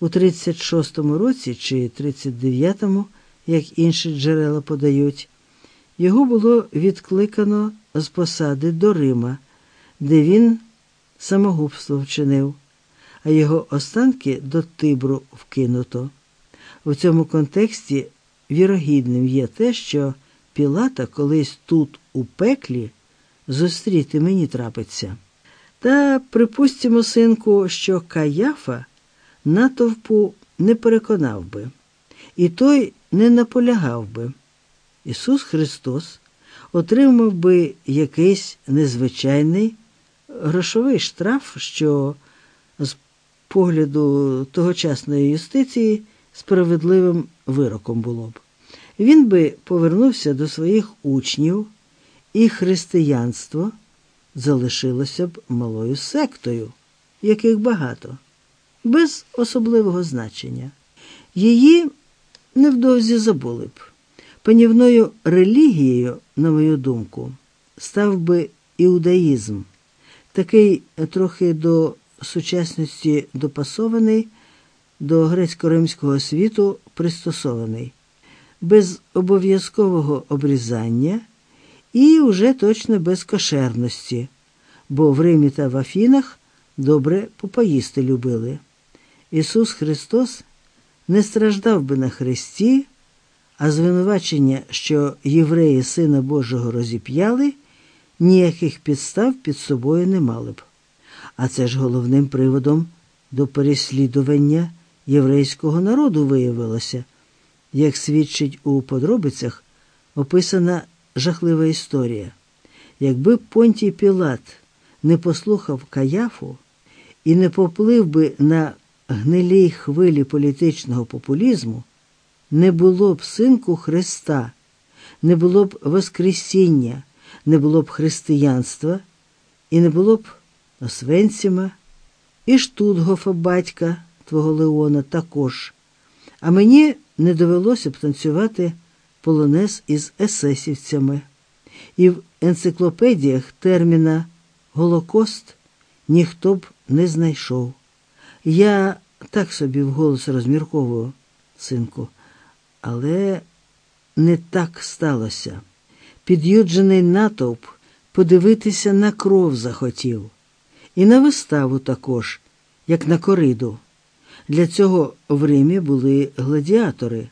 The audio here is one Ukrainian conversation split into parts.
У 36-му році чи 39-му, як інші джерела подають, його було відкликано з посади до Рима, де він самогубство вчинив, а його останки до Тибру вкинуто. У цьому контексті вірогідним є те, що Пілата колись тут, у пеклі, зустріти мені трапиться. Та припустимо, синку, що Каяфа натовпу не переконав би, і той не наполягав би. Ісус Христос отримав би якийсь незвичайний грошовий штраф, що з погляду тогочасної юстиції справедливим вироком було б. Він би повернувся до своїх учнів, і християнство залишилося б малою сектою, яких багато, без особливого значення. Її невдовзі забули б. Панівною релігією, на мою думку, став би іудаїзм, такий трохи до сучасності допасований, до грецько-римського світу пристосований, без обов'язкового обрізання і уже точно без кошерності, бо в Римі та в Афінах добре попоїсти любили. Ісус Христос не страждав би на хресті, а звинувачення, що євреї Сина Божого розіп'яли, ніяких підстав під собою не мали б. А це ж головним приводом до переслідування єврейського народу виявилося, як свідчить у подробицях описана жахлива історія. Якби Понтій Пілат не послухав Каяфу і не поплив би на гнилій хвилі політичного популізму, не було б синку Христа, не було б Воскресіння, не було б християнства і не було б Освенціма, і Штутгофа батька твого Леона також. А мені не довелося б танцювати полонез із есесівцями. І в енциклопедіях терміна Голокост ніхто б не знайшов. Я так собі вголос розмірковую, синку, але не так сталося. Під'юджений натовп подивитися на кров захотів, і на виставу також, як на кориду. Для цього в Римі були гладіатори.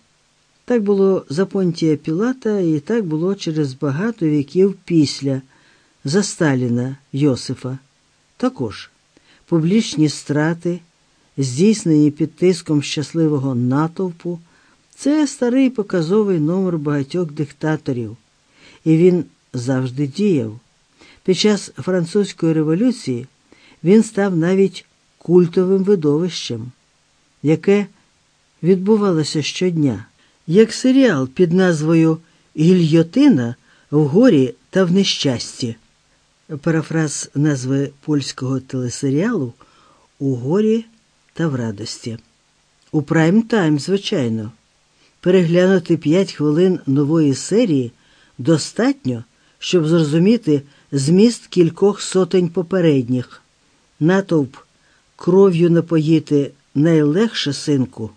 Так було за Понтія Пілата, і так було через багато віків після за Сталіна Йосифа. Також публічні страти, здійснені під тиском щасливого натовпу, це старий показовий номер багатьох диктаторів, і він завжди діяв. Під час французької революції він став навіть культовим видовищем, яке відбувалося щодня як серіал під назвою Гільйотина в горі та в нещасті. Парафраз назви польського телесеріалу У горі та в радості. У прайм тайм, звичайно, переглянути 5 хвилин нової серії достатньо, щоб зрозуміти зміст кількох сотень попередніх. Натовп кров'ю напоїти найлегше синку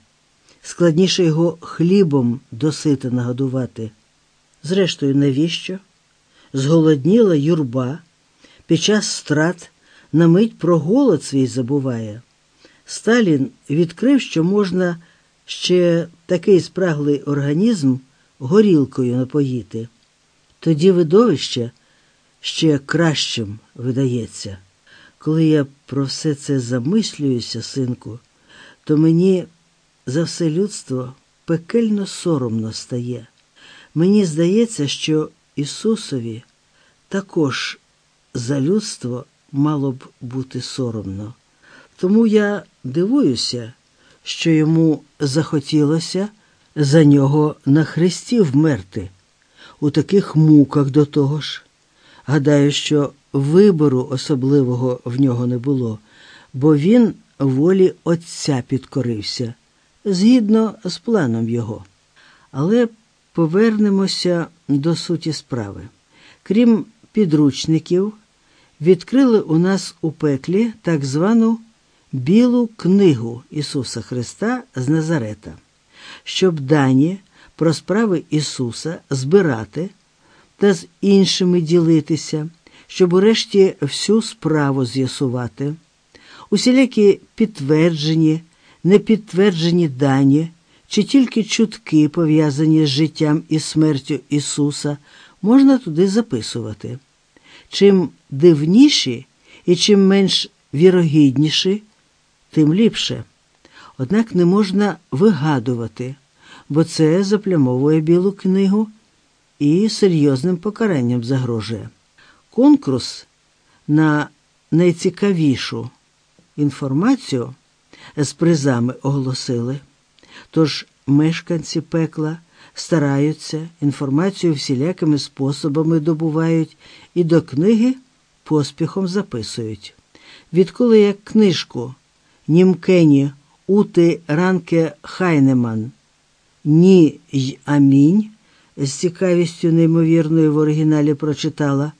складніше його хлібом досити нагодувати. Зрештою, навіщо? Зголодніла юрба, під час страт на мить про голод свій забуває. Сталін відкрив, що можна ще такий спраглий організм горілкою напоїти. Тоді видовище ще кращим видається. Коли я про все це замислююся, синку, то мені за все людство пекельно соромно стає. Мені здається, що Ісусові також за людство мало б бути соромно. Тому я дивуюся, що йому захотілося за нього на хресті вмерти, у таких муках до того ж. Гадаю, що вибору особливого в нього не було, бо він волі Отця підкорився згідно з планом його. Але повернемося до суті справи. Крім підручників, відкрили у нас у пеклі так звану білу книгу Ісуса Христа з Назарета, щоб дані про справи Ісуса збирати та з іншими ділитися, щоб урешті всю справу з'ясувати, усілякі підтверджені, непідтверджені дані чи тільки чутки, пов'язані з життям і смертю Ісуса, можна туди записувати. Чим дивніші і чим менш вірогідніші, тим ліпше. Однак не можна вигадувати, бо це заплямовує білу книгу і серйозним покаранням загрожує. Конкурс на найцікавішу інформацію з призами оголосили. Тож мешканці пекла стараються, інформацію всілякими способами добувають і до книги поспіхом записують. Відколи як книжку Німкені Ути Ранке Хайнеман. Ні й Амінь з цікавістю неймовірною в оригіналі прочитала,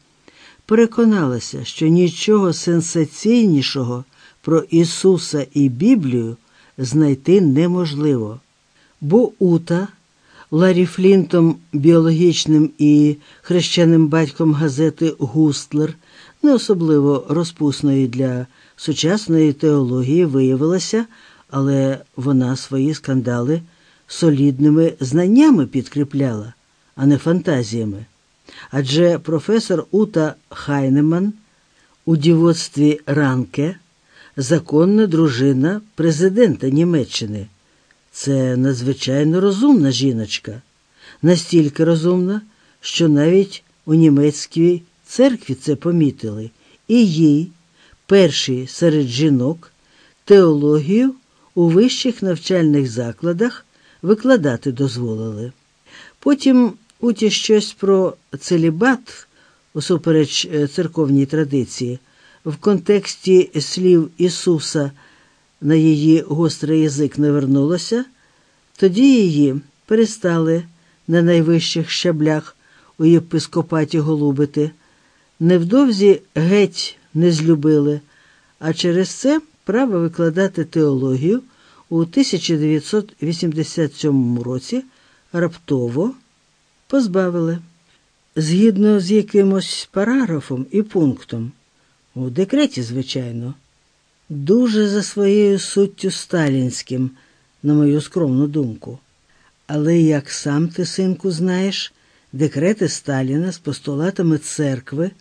переконалася, що нічого сенсаційнішого про Ісуса і Біблію знайти неможливо, бо Ута, Ларі Флінтом, біологічним і хрещеним батьком газети Густлер, не особливо розпусної для сучасної теології, виявилася, але вона свої скандали солідними знаннями підкріпляла, а не фантазіями. Адже професор Ута Хайнеман у дівоцтві Ранке законна дружина президента Німеччини. Це надзвичайно розумна жіночка, настільки розумна, що навіть у німецькій церкві це помітили, і їй, першій серед жінок, теологію у вищих навчальних закладах викладати дозволили. Потім уті щось про целібат, усупереч е, церковній традиції, в контексті слів Ісуса на її гострий язик не вернулося, тоді її перестали на найвищих щаблях у єпископаті голубити, невдовзі геть не злюбили, а через це право викладати теологію у 1987 році раптово позбавили, згідно з якимось параграфом і пунктом. У декреті, звичайно, дуже за своєю суттю сталінським, на мою скромну думку. Але як сам ти, синку, знаєш, декрети Сталіна з постулатами церкви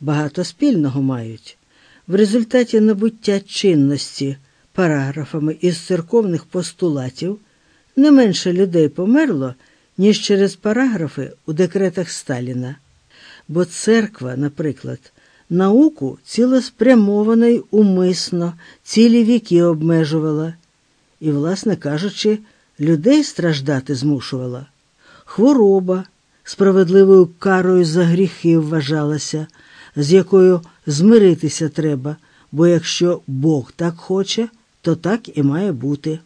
багато спільного мають. В результаті набуття чинності параграфами із церковних постулатів не менше людей померло, ніж через параграфи у декретах Сталіна. Бо церква, наприклад, науку цілеспрямовано й умисно цілі віки обмежувала і, власне кажучи, людей страждати змушувала. Хвороба справедливою карою за гріхи вважалася, з якою змиритися треба, бо якщо Бог так хоче, то так і має бути.